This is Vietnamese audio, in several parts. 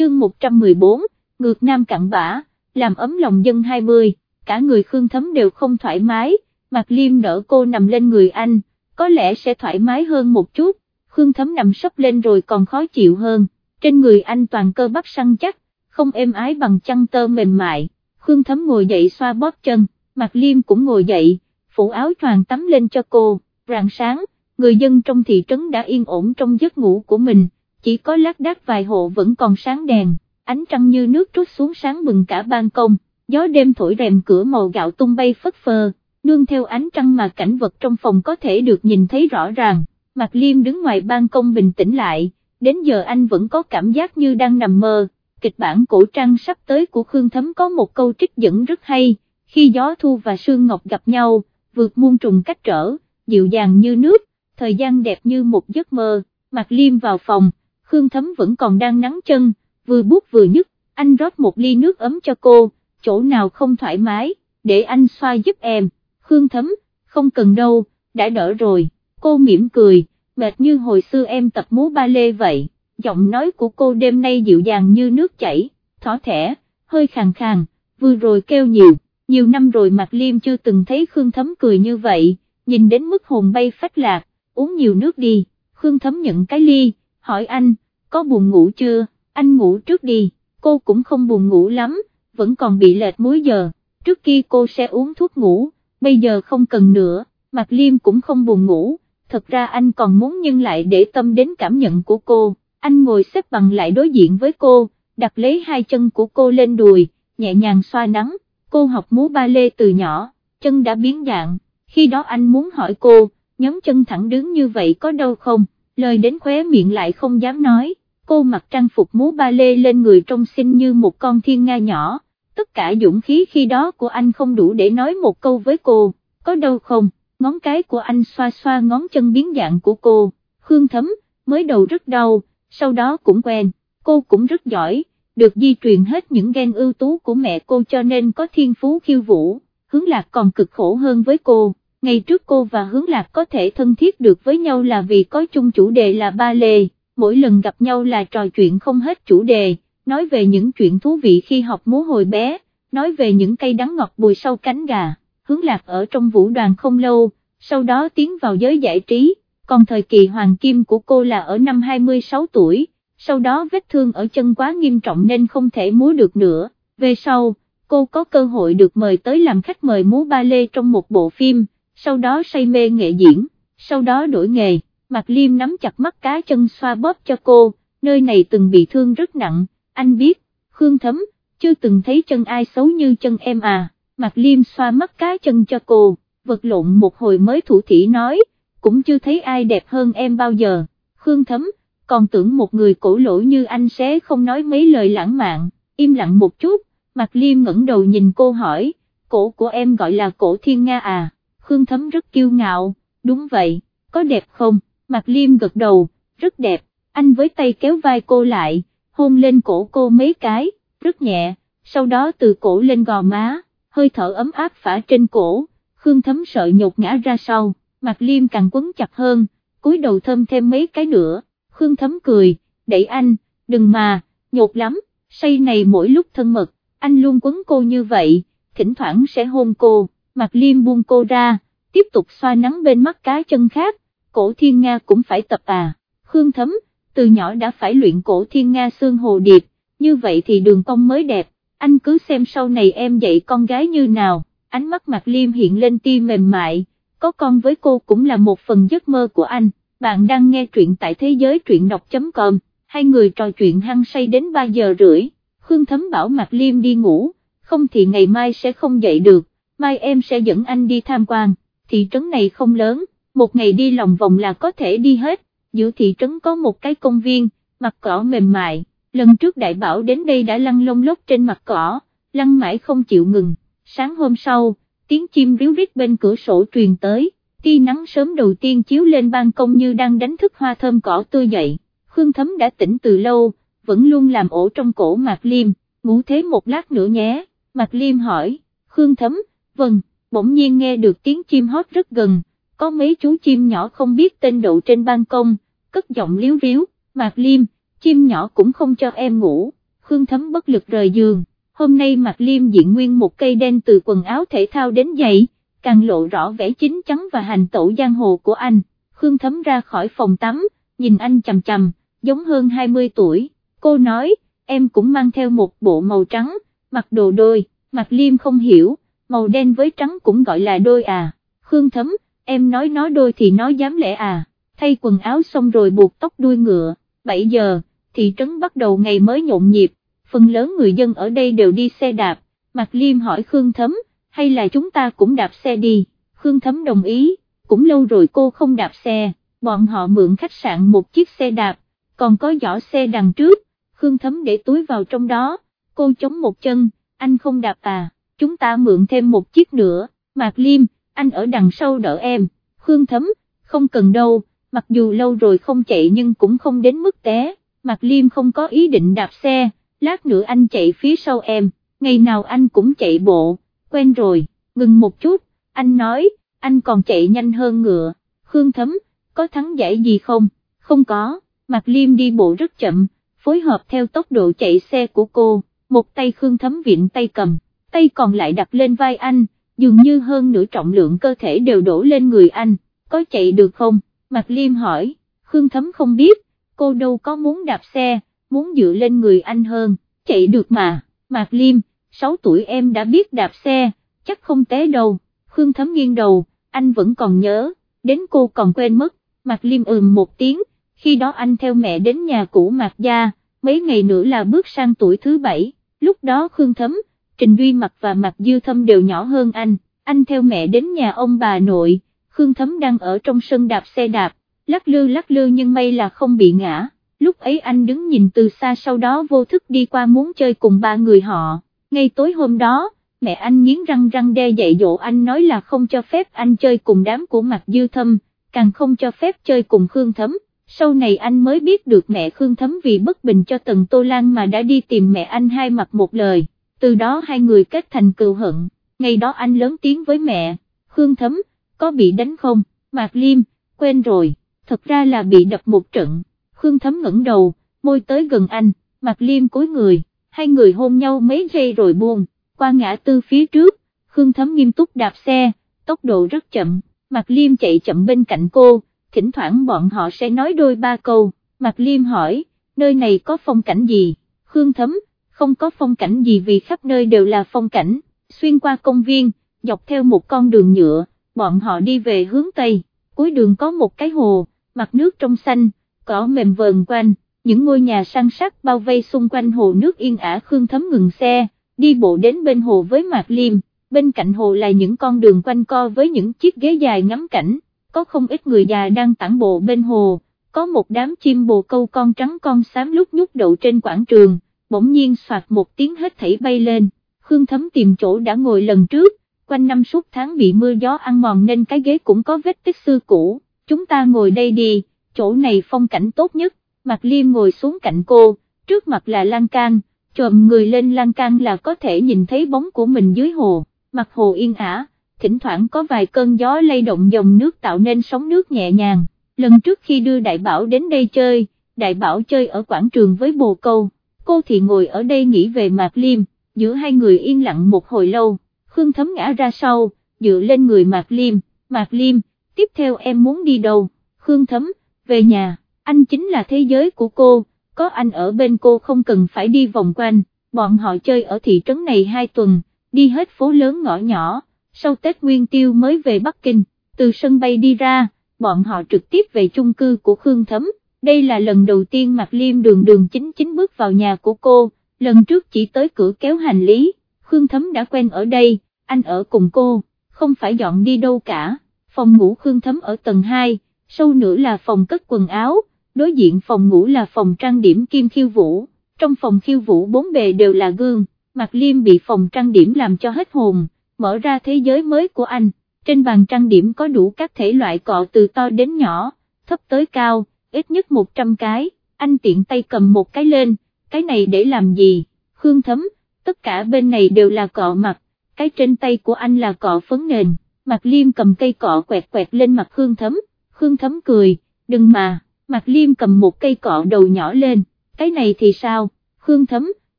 chương 114, ngược nam cặn bã, làm ấm lòng dân 20, cả người Khương Thấm đều không thoải mái, Mạc Liêm đỡ cô nằm lên người anh, có lẽ sẽ thoải mái hơn một chút, Khương Thấm nằm sấp lên rồi còn khó chịu hơn, trên người anh toàn cơ bắp săn chắc, không êm ái bằng chăn tơ mềm mại, Khương Thấm ngồi dậy xoa bóp chân, Mạc Liêm cũng ngồi dậy, phủ áo choàng tắm lên cho cô, rạng sáng, người dân trong thị trấn đã yên ổn trong giấc ngủ của mình, chỉ có lác đác vài hộ vẫn còn sáng đèn, ánh trăng như nước trút xuống sáng bừng cả ban công, gió đêm thổi rèm cửa màu gạo tung bay phất phơ, nương theo ánh trăng mà cảnh vật trong phòng có thể được nhìn thấy rõ ràng, Mạc Liêm đứng ngoài ban công bình tĩnh lại, đến giờ anh vẫn có cảm giác như đang nằm mơ, kịch bản cổ trang sắp tới của Khương Thấm có một câu trích dẫn rất hay, khi gió thu và sương ngọc gặp nhau, vượt muôn trùng cách trở, dịu dàng như nước, thời gian đẹp như một giấc mơ, Mạc Liêm vào phòng, Khương Thấm vẫn còn đang nắng chân, vừa bút vừa nhức, anh rót một ly nước ấm cho cô, chỗ nào không thoải mái, để anh xoa giúp em, Khương Thấm, không cần đâu, đã đỡ rồi, cô mỉm cười, mệt như hồi xưa em tập múa ba lê vậy, giọng nói của cô đêm nay dịu dàng như nước chảy, thỏ thẻ, hơi khàn khàn, vừa rồi kêu nhiều, nhiều năm rồi Mạc Liêm chưa từng thấy Khương Thấm cười như vậy, nhìn đến mức hồn bay phách lạc, uống nhiều nước đi, Khương Thấm nhận cái ly, hỏi anh, có buồn ngủ chưa, anh ngủ trước đi, cô cũng không buồn ngủ lắm, vẫn còn bị lệch múi giờ, trước kia cô sẽ uống thuốc ngủ, bây giờ không cần nữa, Mạc Liêm cũng không buồn ngủ, thật ra anh còn muốn nhưng lại để tâm đến cảm nhận của cô, anh ngồi xếp bằng lại đối diện với cô, đặt lấy hai chân của cô lên đùi, nhẹ nhàng xoa nắng, cô học múa ba lê từ nhỏ, chân đã biến dạng, khi đó anh muốn hỏi cô, nhóm chân thẳng đứng như vậy có đâu không, lời đến khóe miệng lại không dám nói, cô mặc trang phục múa ba lê lên người trông xinh như một con thiên nga nhỏ, tất cả dũng khí khi đó của anh không đủ để nói một câu với cô, có đâu không, ngón cái của anh xoa xoa ngón chân biến dạng của cô, Khương Thấm, mới đầu rất đau, sau đó cũng quen, cô cũng rất giỏi, được di truyền hết những gen ưu tú của mẹ cô cho nên có thiên phú khiêu vũ, hướng lạc còn cực khổ hơn với cô, ngày trước cô và hướng lạc có thể thân thiết được với nhau là vì có chung chủ đề là ba lê, mỗi lần gặp nhau là trò chuyện không hết chủ đề, nói về những chuyện thú vị khi học múa hồi bé, nói về những cây đắng ngọt bùi sau cánh gà, hướng lạc ở trong vũ đoàn không lâu, sau đó tiến vào giới giải trí, còn thời kỳ hoàng kim của cô là ở năm 26 tuổi, sau đó vết thương ở chân quá nghiêm trọng nên không thể múa được nữa, về sau, cô có cơ hội được mời tới làm khách mời múa ba lê trong một bộ phim, sau đó say mê nghệ diễn, sau đó đổi nghề, Mạc Liêm nắm chặt mắt cá chân xoa bóp cho cô, nơi này từng bị thương rất nặng, anh biết, Khương Thấm, chưa từng thấy chân ai xấu như chân em à, Mạc Liêm xoa mắt cá chân cho cô, vật lộn một hồi mới thủ thỉ nói, cũng chưa thấy ai đẹp hơn em bao giờ, Khương Thấm, còn tưởng một người cổ lỗ như anh sẽ không nói mấy lời lãng mạn, im lặng một chút, Mạc Liêm ngẩng đầu nhìn cô hỏi, cổ của em gọi là cổ thiên nga à, Khương Thấm rất kiêu ngạo, đúng vậy, có đẹp không, Mạc Liêm gật đầu, rất đẹp, anh với tay kéo vai cô lại, hôn lên cổ cô mấy cái, rất nhẹ, sau đó từ cổ lên gò má, hơi thở ấm áp phả trên cổ, Khương Thấm sợ nhột ngã ra sau, Mạc Liêm càng quấn chặt hơn, cúi đầu thơm thêm mấy cái nữa, Khương Thấm cười, đẩy anh, đừng mà, nhột lắm, say này mỗi lúc thân mật, anh luôn quấn cô như vậy, thỉnh thoảng sẽ hôn cô, Mạc Liêm buông cô ra, tiếp tục xoa nắng bên mắt cá chân khác, cổ thiên Nga cũng phải tập à, Khương Thấm, từ nhỏ đã phải luyện cổ thiên Nga xương hồ điệp, như vậy thì đường cong mới đẹp, anh cứ xem sau này em dạy con gái như nào, ánh mắt mặt Liêm hiện lên ti mềm mại, có con với cô cũng là một phần giấc mơ của anh, bạn đang nghe truyện tại thế giới truyện đọc.com, hai người trò chuyện hăng say đến 3 giờ rưỡi, Khương Thấm bảo mặt Liêm đi ngủ, không thì ngày mai sẽ không dậy được, mai em sẽ dẫn anh đi tham quan, thị trấn này không lớn, một ngày đi lòng vòng là có thể đi hết, giữa thị trấn có một cái công viên, mặt cỏ mềm mại, lần trước đại bảo đến đây đã lăn lông lốc trên mặt cỏ, lăn mãi không chịu ngừng, sáng hôm sau, tiếng chim ríu rít bên cửa sổ truyền tới, tia nắng sớm đầu tiên chiếu lên ban công như đang đánh thức hoa thơm cỏ tươi dậy, Khương Thấm đã tỉnh từ lâu, vẫn luôn làm ổ trong cổ Mạc Liêm, ngủ thế một lát nữa nhé, Mạc Liêm hỏi, Khương Thấm, vâng, bỗng nhiên nghe được tiếng chim hót rất gần, có mấy chú chim nhỏ không biết tên đậu trên ban công, cất giọng liếu riếu, Mạc Liêm, chim nhỏ cũng không cho em ngủ, Khương Thấm bất lực rời giường, hôm nay Mạc Liêm diện nguyên một cây đen từ quần áo thể thao đến giày, càng lộ rõ vẻ chính chắn và hành tẩu giang hồ của anh, Khương Thấm ra khỏi phòng tắm, nhìn anh chầm chầm, giống hơn 20 tuổi, cô nói, em cũng mang theo một bộ màu trắng, mặc đồ đôi, Mạc Liêm không hiểu, màu đen với trắng cũng gọi là đôi à, Khương Thấm, em nói nó đôi thì nó dám lẽ à, thay quần áo xong rồi buộc tóc đuôi ngựa, 7 giờ, thị trấn bắt đầu ngày mới nhộn nhịp, phần lớn người dân ở đây đều đi xe đạp, Mạc Liêm hỏi Khương Thấm, hay là chúng ta cũng đạp xe đi, Khương Thấm đồng ý, cũng lâu rồi cô không đạp xe, bọn họ mượn khách sạn một chiếc xe đạp, còn có giỏ xe đằng trước, Khương Thấm để túi vào trong đó, cô chống một chân, anh không đạp à, chúng ta mượn thêm một chiếc nữa, Mạc Liêm, anh ở đằng sau đỡ em, Khương Thấm, không cần đâu, mặc dù lâu rồi không chạy nhưng cũng không đến mức té, Mạc Liêm không có ý định đạp xe, lát nữa anh chạy phía sau em, ngày nào anh cũng chạy bộ, quen rồi, ngừng một chút, anh nói, anh còn chạy nhanh hơn ngựa, Khương Thấm, có thắng giải gì không, không có, Mạc Liêm đi bộ rất chậm, phối hợp theo tốc độ chạy xe của cô, một tay Khương Thấm viện tay cầm, tay còn lại đặt lên vai anh, dường như hơn nửa trọng lượng cơ thể đều đổ lên người anh, có chạy được không, Mạc Liêm hỏi, Khương Thấm không biết, cô đâu có muốn đạp xe, muốn dựa lên người anh hơn, chạy được mà, Mạc Liêm, 6 tuổi em đã biết đạp xe, chắc không té đâu, Khương Thấm nghiêng đầu, anh vẫn còn nhớ, đến cô còn quên mất, Mạc Liêm ừm một tiếng, khi đó anh theo mẹ đến nhà cũ Mạc Gia, mấy ngày nữa là bước sang tuổi thứ bảy, lúc đó Khương Thấm, Trình Duy Mặc và Mạc Dư Thâm đều nhỏ hơn anh, anh theo mẹ đến nhà ông bà nội, Khương Thấm đang ở trong sân đạp xe đạp, lắc lư lắc lư nhưng may là không bị ngã, lúc ấy anh đứng nhìn từ xa sau đó vô thức đi qua muốn chơi cùng ba người họ, ngay tối hôm đó, mẹ anh nghiến răng răng đe dạy dỗ anh nói là không cho phép anh chơi cùng đám của Mạc Dư Thâm, càng không cho phép chơi cùng Khương Thấm. Sau này anh mới biết được mẹ Khương Thấm vì bất bình cho Tần Tô Lan mà đã đi tìm mẹ anh hai mặt một lời, từ đó hai người kết thành cừu hận, ngày đó anh lớn tiếng với mẹ, Khương Thấm, có bị đánh không, Mạc Liêm, quên rồi, thật ra là bị đập một trận, Khương Thấm ngẩng đầu, môi tới gần anh, Mạc Liêm cúi người, hai người hôn nhau mấy giây rồi buông, qua ngã tư phía trước, Khương Thấm nghiêm túc đạp xe, tốc độ rất chậm, Mạc Liêm chạy chậm bên cạnh cô, thỉnh thoảng bọn họ sẽ nói đôi ba câu, Mạc Liêm hỏi, nơi này có phong cảnh gì, Khương Thấm, không có phong cảnh gì vì khắp nơi đều là phong cảnh, xuyên qua công viên, dọc theo một con đường nhựa, bọn họ đi về hướng Tây, cuối đường có một cái hồ, mặt nước trong xanh, cỏ mềm vờn quanh, những ngôi nhà sang sắc bao vây xung quanh hồ nước yên ả Khương Thấm ngừng xe, đi bộ đến bên hồ với Mạc Liêm, bên cạnh hồ là những con đường quanh co với những chiếc ghế dài ngắm cảnh, có không ít người già đang tản bộ bên hồ, có một đám chim bồ câu con trắng con xám lúc nhúc đậu trên quảng trường, bỗng nhiên soạt một tiếng hết thảy bay lên, Khương Thấm tìm chỗ đã ngồi lần trước, quanh năm suốt tháng bị mưa gió ăn mòn nên cái ghế cũng có vết tích xưa cũ, chúng ta ngồi đây đi, chỗ này phong cảnh tốt nhất, Mạc Liêm ngồi xuống cạnh cô, trước mặt là lan can, trộm người lên lan can là có thể nhìn thấy bóng của mình dưới hồ, mặt hồ yên ả, thỉnh thoảng có vài cơn gió lay động dòng nước tạo nên sóng nước nhẹ nhàng, lần trước khi đưa đại bảo đến đây chơi, đại bảo chơi ở quảng trường với bồ câu, cô thì ngồi ở đây nghĩ về Mạc Liêm, giữa hai người yên lặng một hồi lâu, Khương Thấm ngã ra sau, dựa lên người Mạc Liêm, Mạc Liêm, tiếp theo em muốn đi đâu, Khương Thấm, về nhà, anh chính là thế giới của cô, có anh ở bên cô không cần phải đi vòng quanh, bọn họ chơi ở thị trấn này hai tuần, đi hết phố lớn ngõ nhỏ, sau Tết Nguyên Tiêu mới về Bắc Kinh, từ sân bay đi ra, bọn họ trực tiếp về chung cư của Khương Thấm, đây là lần đầu tiên Mạc Liêm đường đường chính chính bước vào nhà của cô, lần trước chỉ tới cửa kéo hành lý, Khương Thấm đã quen ở đây, anh ở cùng cô, không phải dọn đi đâu cả, phòng ngủ Khương Thấm ở tầng 2, sâu nữa là phòng cất quần áo, đối diện phòng ngủ là phòng trang điểm kim khiêu vũ, trong phòng khiêu vũ bốn bề đều là gương, Mạc Liêm bị phòng trang điểm làm cho hết hồn, mở ra thế giới mới của anh, trên bàn trang điểm có đủ các thể loại cọ từ to đến nhỏ, thấp tới cao, ít nhất 100 cái, anh tiện tay cầm một cái lên, cái này để làm gì, Khương Thấm, tất cả bên này đều là cọ mặt, cái trên tay của anh là cọ phấn nền, Mạc Liêm cầm cây cọ quẹt quẹt lên mặt Khương Thấm, Khương Thấm cười, đừng mà. Mạc Liêm cầm một cây cọ đầu nhỏ lên, cái này thì sao, Khương Thấm,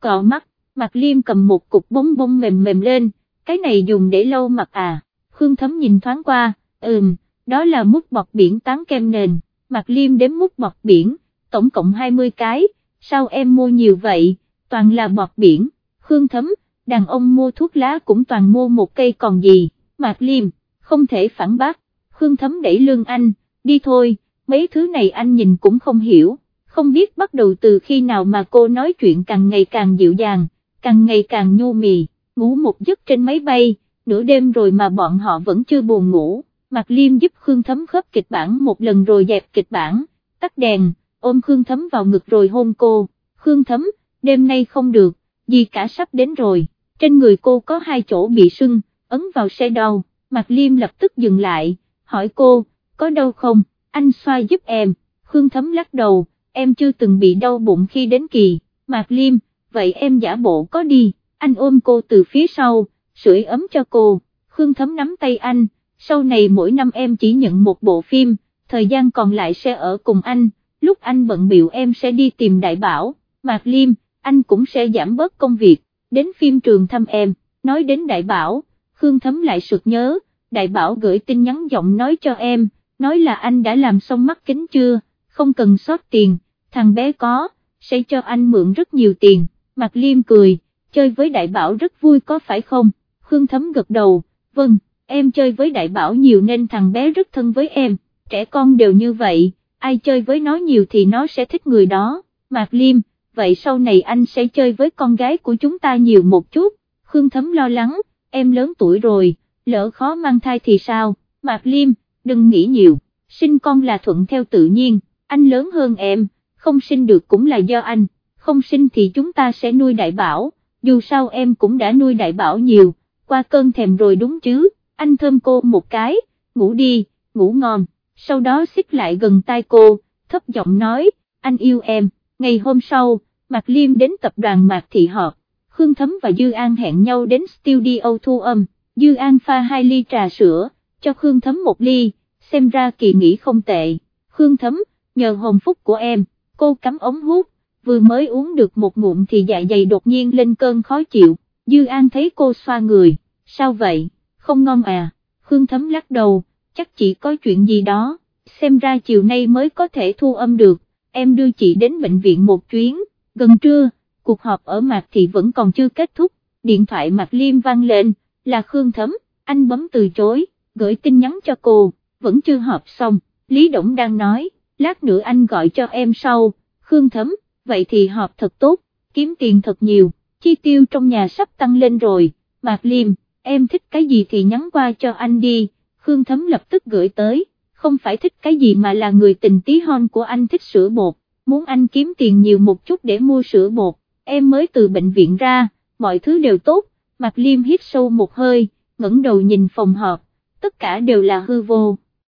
cọ mắt, Mạc Liêm cầm một cục bông bông mềm mềm lên, cái này dùng để lâu mặt à, Khương Thấm nhìn thoáng qua, ừm, đó là mút bọt biển tán kem nền, Mạc Liêm đếm mút bọt biển, tổng cộng 20 cái, sao em mua nhiều vậy, toàn là bọt biển, Khương Thấm, đàn ông mua thuốc lá cũng toàn mua một cây còn gì, Mạc Liêm, không thể phản bác, Khương Thấm đẩy lương anh, đi thôi, mấy thứ này anh nhìn cũng không hiểu, không biết bắt đầu từ khi nào mà cô nói chuyện càng ngày càng dịu dàng, càng ngày càng nhu mì, ngủ một giấc trên máy bay, nửa đêm rồi mà bọn họ vẫn chưa buồn ngủ, Mạc Liêm giúp Khương Thấm khớp kịch bản một lần rồi dẹp kịch bản, tắt đèn, ôm Khương Thấm vào ngực rồi hôn cô, Khương Thấm, đêm nay không được, gì cả sắp đến rồi, trên người cô có hai chỗ bị sưng, ấn vào xe đau, Mạc Liêm lập tức dừng lại, hỏi cô, có đau không, anh xoa giúp em, Khương Thấm lắc đầu, em chưa từng bị đau bụng khi đến kỳ, Mạc Liêm, vậy em giả bộ có đi, anh ôm cô từ phía sau, sưởi ấm cho cô, Khương Thấm nắm tay anh, sau này mỗi năm em chỉ nhận một bộ phim, thời gian còn lại sẽ ở cùng anh, lúc anh bận biểu em sẽ đi tìm đại bảo, Mạc Liêm, anh cũng sẽ giảm bớt công việc, đến phim trường thăm em, nói đến đại bảo, Khương Thấm lại sực nhớ, đại bảo gửi tin nhắn giọng nói cho em, nói là anh đã làm xong mắt kính chưa, không cần sót tiền, thằng bé có, sẽ cho anh mượn rất nhiều tiền, Mạc Liêm cười, chơi với đại bảo rất vui có phải không, Khương Thấm gật đầu, vâng, em chơi với đại bảo nhiều nên thằng bé rất thân với em, trẻ con đều như vậy, ai chơi với nó nhiều thì nó sẽ thích người đó, Mạc Liêm, vậy sau này anh sẽ chơi với con gái của chúng ta nhiều một chút, Khương Thấm lo lắng, em lớn tuổi rồi, lỡ khó mang thai thì sao, Mạc Liêm, đừng nghĩ nhiều, sinh con là thuận theo tự nhiên, anh lớn hơn em, không sinh được cũng là do anh, không sinh thì chúng ta sẽ nuôi đại bảo, dù sao em cũng đã nuôi đại bảo nhiều, qua cơn thèm rồi đúng chứ, anh thơm cô một cái, ngủ đi, ngủ ngon, sau đó xích lại gần tai cô, thấp giọng nói, anh yêu em, ngày hôm sau, Mạc Liêm đến tập đoàn Mạc Thị họp, Khương Thấm và Dư An hẹn nhau đến studio thu âm, Dư An pha hai ly trà sữa, cho Khương Thấm một ly, xem ra kỳ nghỉ không tệ, Khương Thấm, nhờ hồng phúc của em, cô cắm ống hút, vừa mới uống được một ngụm thì dạ dày đột nhiên lên cơn khó chịu, Dư An thấy cô xoa người, sao vậy, không ngon à, Khương Thấm lắc đầu, chắc chỉ có chuyện gì đó, xem ra chiều nay mới có thể thu âm được, em đưa chị đến bệnh viện một chuyến, gần trưa, cuộc họp ở Mạc Thị vẫn còn chưa kết thúc, điện thoại Mạc Liêm vang lên, là Khương Thấm, anh bấm từ chối, gửi tin nhắn cho cô, vẫn chưa họp xong, Lý Động đang nói, lát nữa anh gọi cho em sau, Khương Thấm, vậy thì họp thật tốt, kiếm tiền thật nhiều, chi tiêu trong nhà sắp tăng lên rồi, Mạc Liêm, em thích cái gì thì nhắn qua cho anh đi, Khương Thấm lập tức gửi tới, không phải thích cái gì mà là người tình tí hon của anh thích sữa bột, muốn anh kiếm tiền nhiều một chút để mua sữa bột, em mới từ bệnh viện ra, mọi thứ đều tốt, Mạc Liêm hít sâu một hơi, ngẩng đầu nhìn phòng họp, tất cả đều là hư vô.